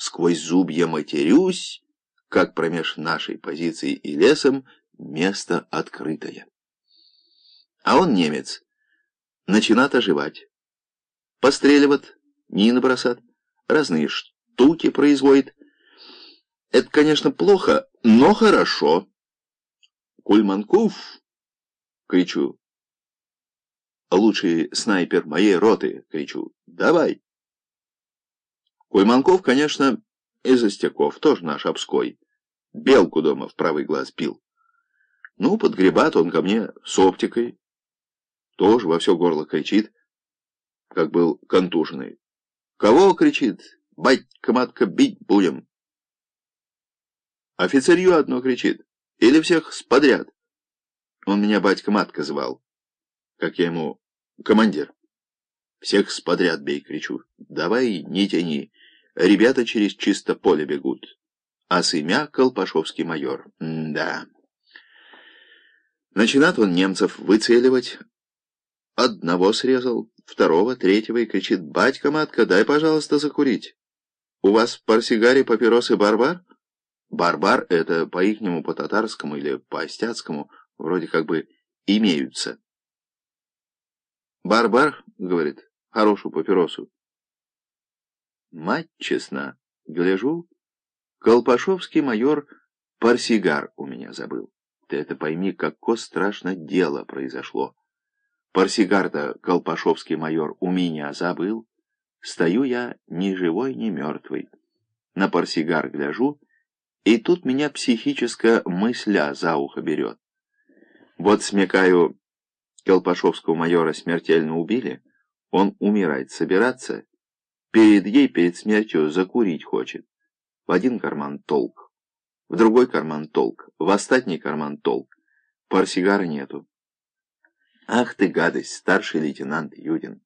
сквозь зубья матерюсь, как промеж нашей позиции и лесом место открытое. А он немец, начинает оживать. Постреливает, мины бросат, разные штуки производит. Это, конечно, плохо, но хорошо. Кульманков, кричу, лучший снайпер моей роты, кричу, давай. Кульманков, конечно, из Остяков, тоже наш обской. Белку дома в правый глаз пил. Ну, подгребат он ко мне с оптикой. Тоже во все горло кричит, как был контуженный. Кого кричит? Батька-матка, бить будем. Офицерью одно кричит. Или всех подряд. Он меня батька-матка звал. Как я ему командир. Всех подряд бей, кричу. Давай, не тяни. Ребята через чисто поле бегут. А сымя Колпашовский майор. М да. Начинает он немцев выцеливать. Одного срезал, второго, третьего и кричит, «Батька-матка, дай, пожалуйста, закурить. У вас в парсигаре папиросы барбар?» Барбар — это по-ихнему, по-татарскому или по-остяцкому, вроде как бы имеются. «Барбар», — говорит, — «хорошую папиросу». Мать честна, гляжу, Колпашовский майор парсигар у меня забыл. Ты это пойми, какое страшное дело произошло. Парсигар-то Колпашовский майор у меня забыл. Стою я ни живой, ни мертвый. На парсигар гляжу, и тут меня психическая мысля за ухо берет. Вот смекаю, Колпашовского майора смертельно убили, он умирать собираться, перед ей, перед смертью закурить хочет. В один карман толк в другой карман толк, в остатний карман толк. Парсигара нету. Ах ты гадость, старший лейтенант Юдин.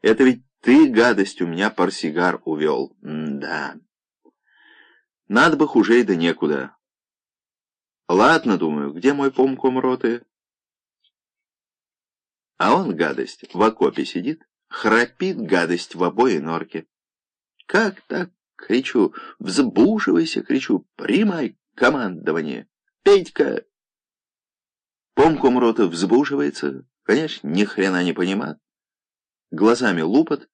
Это ведь ты, гадость, у меня парсигар увел. М да. Надо бы хуже да некуда. Ладно, думаю, где мой помком роты? А он, гадость, в окопе сидит, храпит гадость в обои норке. Как так? Кричу, взбушивайся, кричу, примай командование. Петька! Помком рота взбушивается, конечно, ни хрена не понимает. Глазами лупат.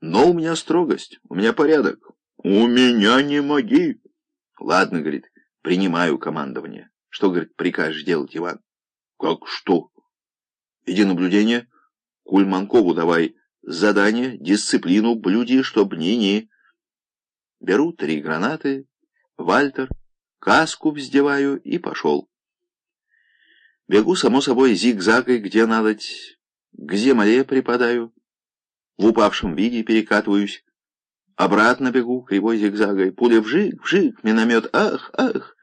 Но у меня строгость, у меня порядок. У меня не моги. Ладно, говорит, принимаю командование. Что, говорит, прикажешь делать, Иван? Как что? Иди наблюдение. Кульманкову давай задание, дисциплину блюди, чтоб ни-ни. Беру три гранаты, Вальтер, каску вздеваю и пошел. Бегу, само собой, зигзагой, где надо, к земле припадаю, в упавшем виде перекатываюсь, обратно бегу кривой зигзагой, пуля вжик, вжик, миномет, ах, ах.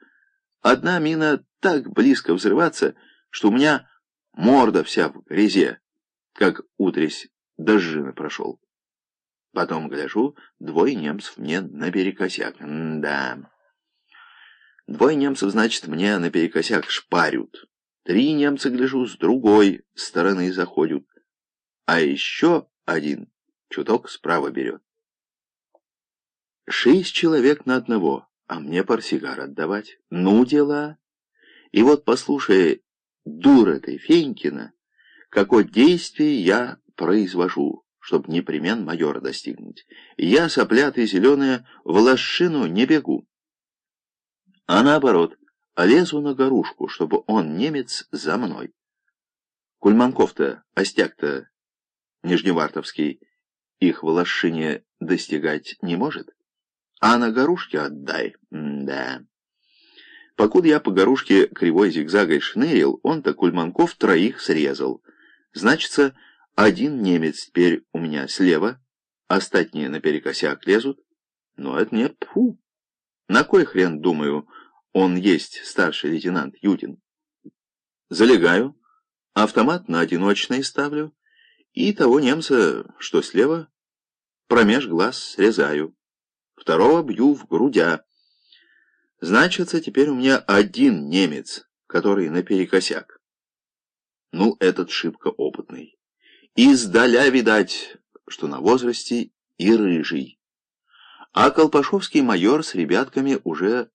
Одна мина так близко взрываться, что у меня морда вся в грязи, как утресь дожжины прошел. Потом гляжу, двое немцев мне наперекосяк. да. Двое немцев, значит, мне наперекосяк шпарют. Три немца, гляжу, с другой стороны заходят. А еще один чуток справа берет. Шесть человек на одного, а мне парсигар отдавать. Ну, дела. И вот, послушай, дура ты, Фенькина, какое действие я произвожу чтобы непременно майора достигнуть. Я, соплятый зеленая, в лошину не бегу. А наоборот, лезу на горушку, чтобы он, немец, за мной. Кульманков-то, остяк-то, нижневартовский, их в лошине достигать не может. А на горушке отдай, М да. Покуда я по горушке кривой зигзагой шнырил, он-то Кульманков троих срезал. Значится, один немец теперь у меня слева, остальные наперекосяк лезут. Но это не пфу. На кой хрен, думаю, он есть старший лейтенант Юдин? Залегаю, автомат на одиночный ставлю, и того немца, что слева, промеж глаз срезаю. Второго бью в грудя. Значится, теперь у меня один немец, который наперекосяк. Ну, этот шибко опытный. Издаля видать, что на возрасте и рыжий. А Колпашовский майор с ребятками уже